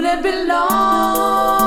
wouldn't belong.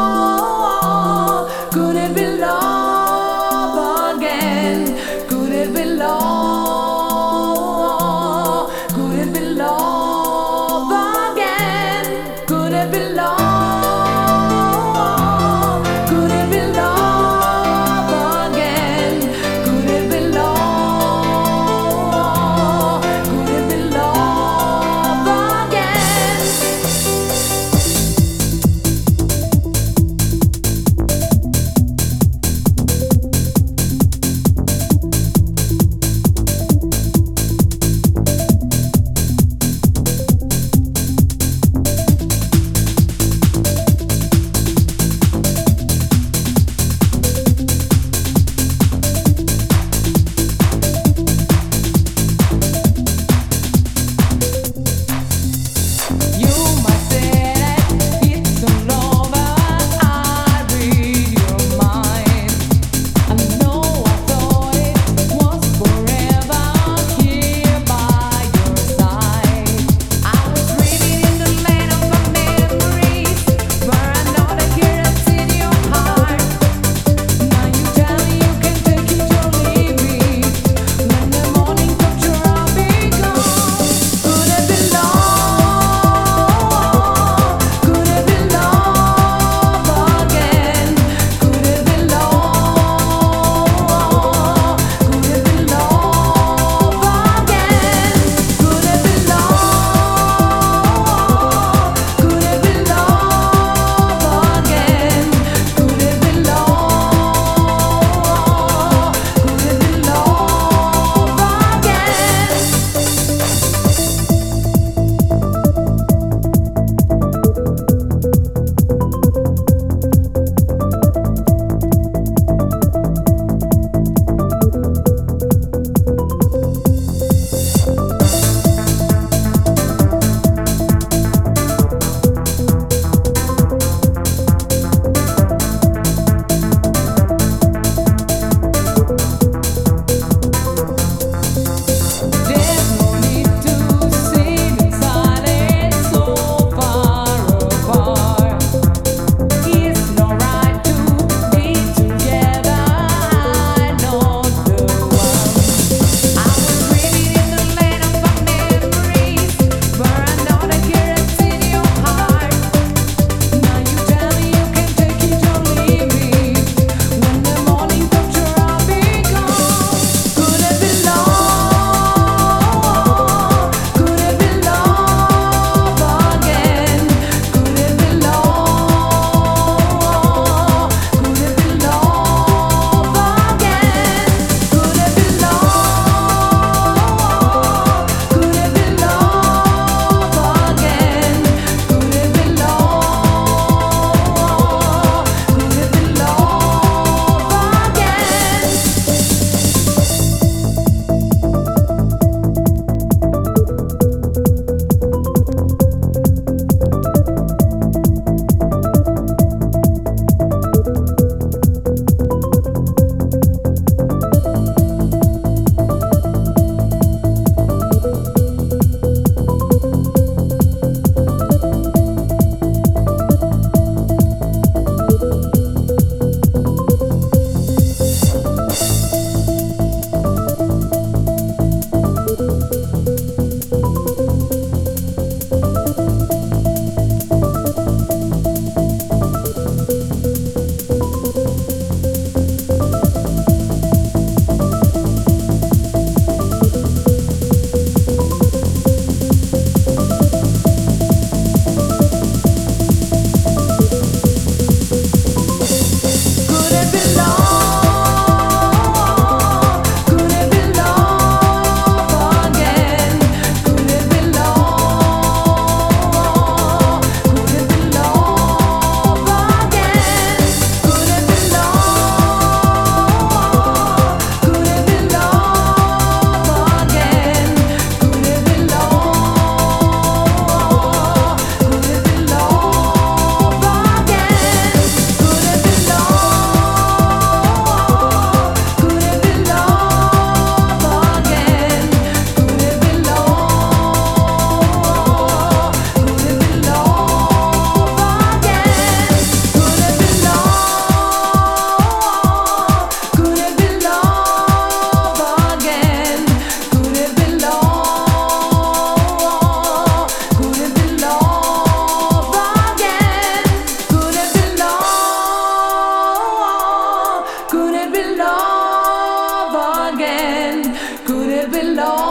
belong.